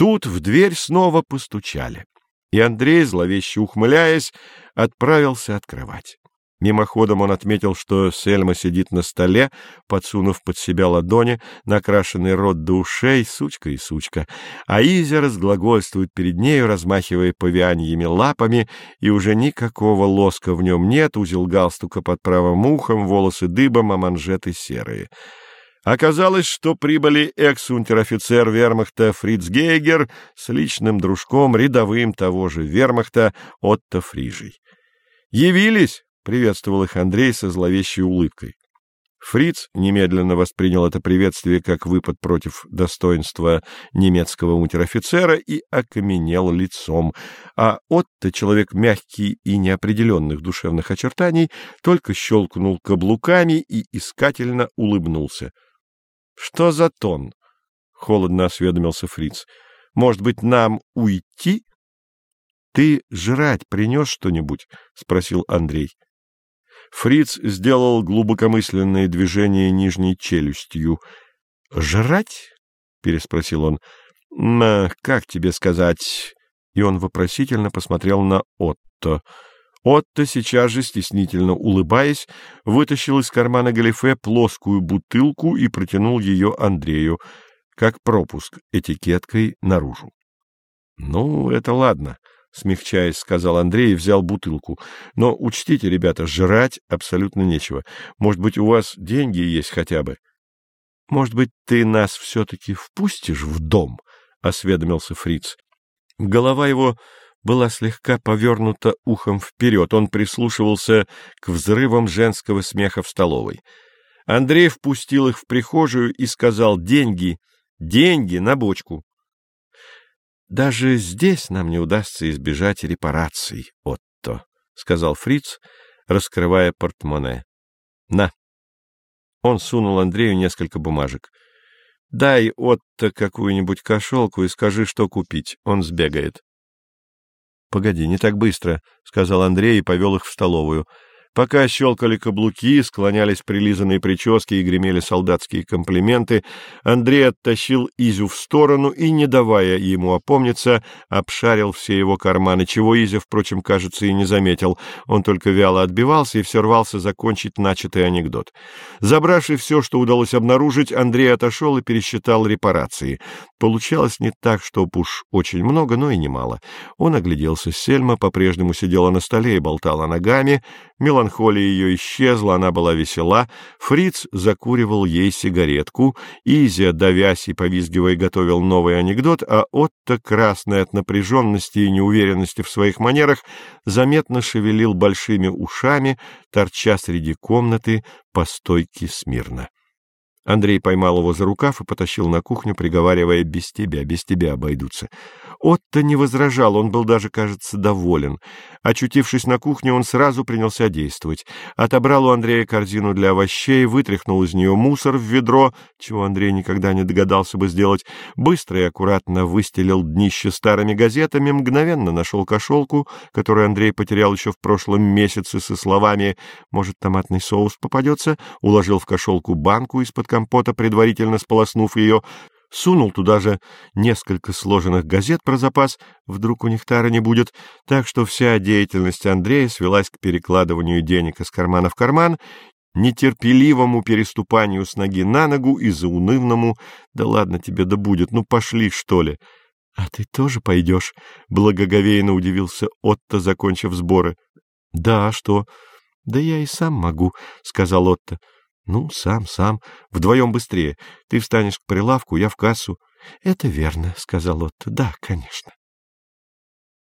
Тут в дверь снова постучали, и Андрей, зловеще ухмыляясь, отправился открывать. Мимоходом он отметил, что Сельма сидит на столе, подсунув под себя ладони, накрашенный рот до ушей, сучка и сучка, а Изя разглагольствует перед нею, размахивая павианьями лапами, и уже никакого лоска в нем нет, узел галстука под правым ухом, волосы дыбом, а манжеты серые. Оказалось, что прибыли экс-унтер-офицер вермахта Фриц Гейгер с личным дружком, рядовым того же вермахта Отто Фрижей. «Явились!» — приветствовал их Андрей со зловещей улыбкой. Фриц немедленно воспринял это приветствие как выпад против достоинства немецкого унтер-офицера и окаменел лицом, а Отто, человек мягкий и неопределенных душевных очертаний, только щелкнул каблуками и искательно улыбнулся. — Что за тон? — холодно осведомился Фриц. — Может быть, нам уйти? — Ты жрать принес что-нибудь? — спросил Андрей. — Фриц сделал глубокомысленное движение нижней челюстью. «Жрать?» — переспросил он. «Как тебе сказать?» И он вопросительно посмотрел на Отто. Отто, сейчас же, стеснительно улыбаясь, вытащил из кармана галифе плоскую бутылку и протянул ее Андрею, как пропуск этикеткой наружу. — Ну, это ладно, — смягчаясь, сказал Андрей и взял бутылку. — Но учтите, ребята, жрать абсолютно нечего. Может быть, у вас деньги есть хотя бы? — Может быть, ты нас все-таки впустишь в дом? — осведомился Фриц. Голова его была слегка повернута ухом вперед. Он прислушивался к взрывам женского смеха в столовой. Андрей впустил их в прихожую и сказал «Деньги, деньги на бочку». Даже здесь нам не удастся избежать репараций, Отто, — сказал Фриц, раскрывая портмоне. — На. Он сунул Андрею несколько бумажек. — Дай, Отто, какую-нибудь кошелку и скажи, что купить. Он сбегает. — Погоди, не так быстро, — сказал Андрей и повел их в столовую. Пока щелкали каблуки, склонялись прилизанные прически и гремели солдатские комплименты, Андрей оттащил Изю в сторону и, не давая ему опомниться, обшарил все его карманы, чего Изя, впрочем, кажется, и не заметил. Он только вяло отбивался и все рвался закончить начатый анекдот. Забравший все, что удалось обнаружить, Андрей отошел и пересчитал репарации. Получалось не так, что уж очень много, но и немало. Он огляделся. Сельма по-прежнему сидела на столе и болтала ногами. Меланхолия ее исчезла, она была весела. Фриц закуривал ей сигаретку. Изя, давясь и повизгивая, готовил новый анекдот, а Отто, красный от напряженности и неуверенности в своих манерах, заметно шевелил большими ушами, торча среди комнаты по стойке смирно. Андрей поймал его за рукав и потащил на кухню, приговаривая «без тебя, без тебя обойдутся». Отто не возражал, он был даже, кажется, доволен. Очутившись на кухне, он сразу принялся действовать. Отобрал у Андрея корзину для овощей, вытряхнул из нее мусор в ведро, чего Андрей никогда не догадался бы сделать, быстро и аккуратно выстелил днище старыми газетами, мгновенно нашел кошелку, которую Андрей потерял еще в прошлом месяце со словами «может, томатный соус попадется», уложил в кошелку банку из-под компота, предварительно сполоснув ее, сунул туда же несколько сложенных газет про запас, вдруг у них тара не будет, так что вся деятельность Андрея свелась к перекладыванию денег из кармана в карман, нетерпеливому переступанию с ноги на ногу и заунывному «да ладно тебе, да будет, ну пошли, что ли». — А ты тоже пойдешь? — благоговейно удивился Отто, закончив сборы. — Да, а что? — Да я и сам могу, — сказал Отто. Ну, сам, сам. Вдвоем быстрее. Ты встанешь к прилавку, я в кассу. — Это верно, — сказал Отто. — Да, конечно.